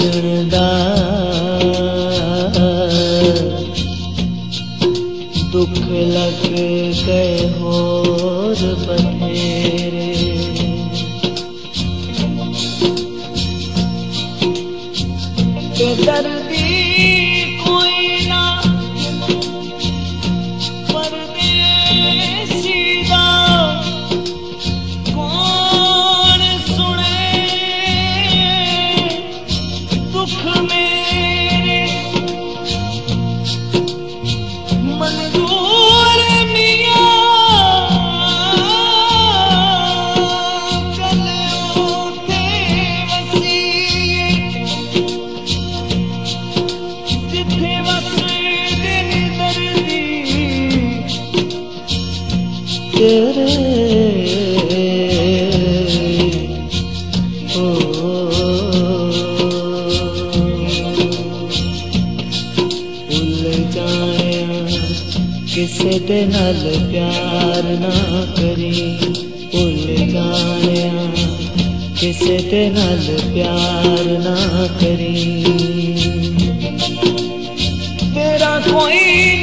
Tú no darás, dolor que hay ਕਿਸੇ ਦੇ ਨਾਲ ਪਿਆਰ ਨਾ ਕਰੀ। ਭੁੱਲ ਜਾਣਿਆ। ਕਿਸੇ ਦੇ ਨਾਲ ਪਿਆਰ ਨਾ ਕਰੀ। ਤੇਰਾ ਕੋਈ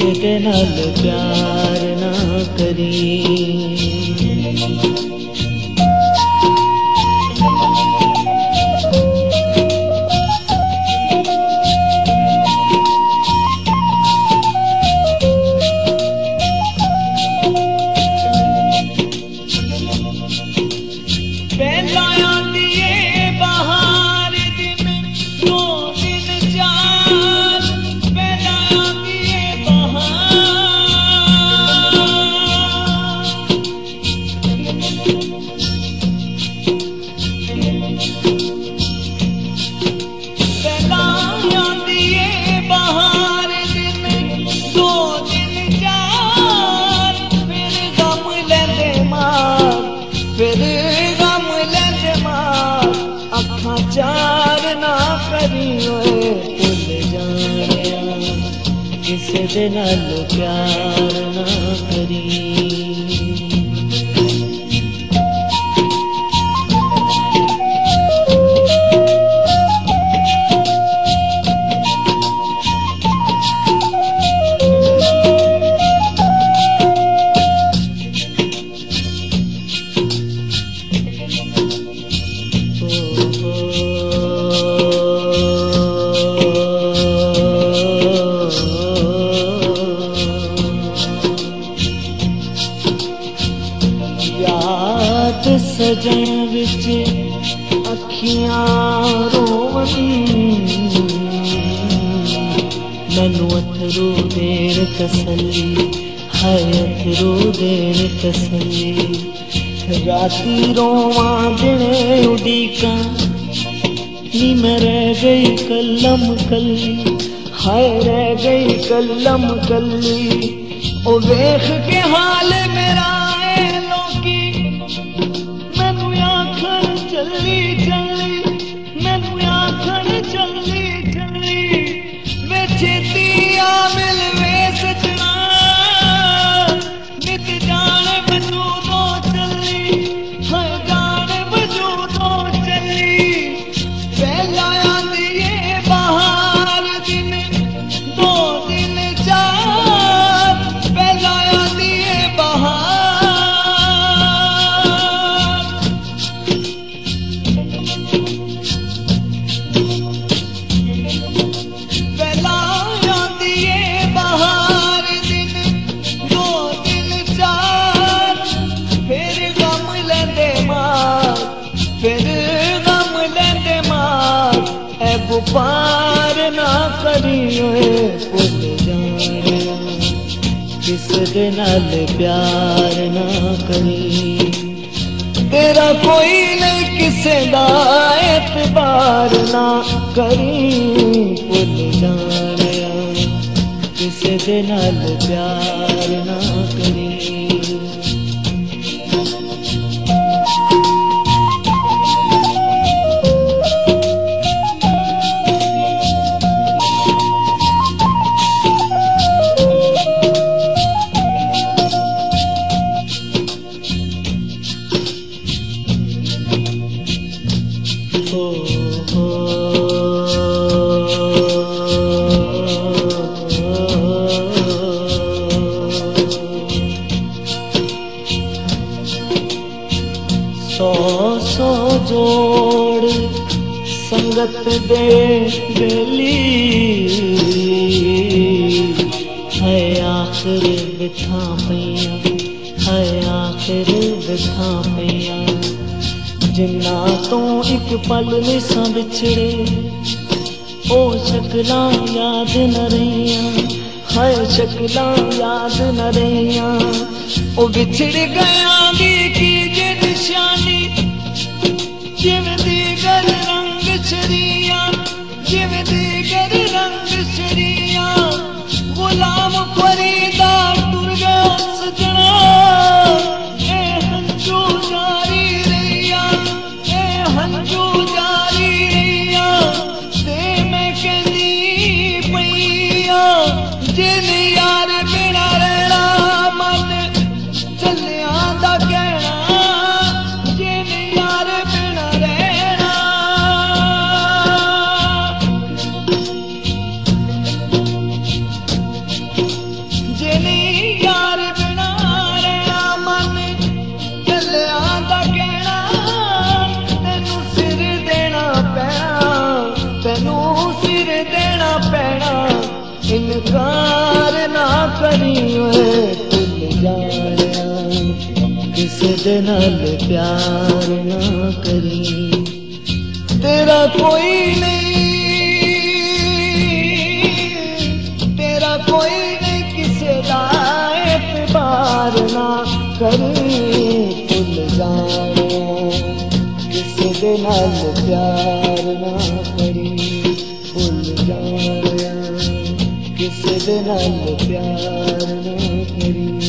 किसे नाल प्यार ना करी Ben Lyon. ਨਾ ਕਰੀ ਓਏ ਭੁੱਲ ਜਾਣਿਆ। ਕਿਸੇ ਦੇ ਨਾਲ ਪਿਆਰ ਨਾ ਕਰੀ। अथरू तसली राति रोवां दे उक निमर गई कलम कली हई कलम कली ਦੇ ਨਾਲ ਪਿਆਰ ਨਾ ਕਰੀ। ਤੇਰਾ ਕੋਈ ਨਹੀਂ ਕਿਸੇ ਦਾ ਇਤਬਾਰ ਨਾ ਕਰੀ। ਭੁੱਲ ਜਾਣਿਆ, ਕਿਸੇ ਦੇ ਨਾਲ ਪਿਆਰ ਨਾ ਕਰੀ। ਆਖਰ ਪਈਆਂ ਹੈ ਆਖਰ ਬਿਠਾ ਪਈਆਂ ਜਿੰਨਾ ਤੋਂ ਇੱਕ ਪਲ ਨਿਸਾਂ ਵਿਛੜੇ ਉਹ ਸ਼ਕਲਾਂ ਯਾਦ ਨ ਰਹੀਆਂ ਹਾਏ ਸ਼ਕਲਾਂ ਯਾਦ ਨ ਰਹੀਆਂ ਉਹ ਵਿਛੜ ਗਿਆ ਦੀ ਕੀ ਜੇ ਨਿਸ਼ਾਨੀ ਜਿਵੇਂ ਦੀ ਗਰ ਰੰਗ ਛੜੀਆਂ ਜਿਵੇਂ ਦੀ ਗਰ ਰੰਗ ਛੜੀਆਂ ਗੁਲਾਮ ਫਰੀਦਾ ਇਨਕਾਰ ਨਾ ਕਰੀ ਓਏ ਭੁੱਲ ਜਾਣਾ। ਕਿਸੇ ਦੇ ਨਾਲ ਪਿਆਰ ਨਾ ਕਰੀ ਤੇਰਾ ਕੋਈ ਨਹੀਂ, ਤੇਰਾ ਕੋਈ ਨਹੀਂ ਕਿਸੇ ਦਾ ਇਤਬਾਰ ਨਾ ਕਰੀ ਭੁੱਲ ਜਾਣਾ। ਕਿਸੇ ਦੇ ਨਾਲ ਪਿਆਰ ਨਾ ਕਰੀ ਭੁੱਲ ਜਾਣਾ। किससे दिलाऊं प्यार में तेरी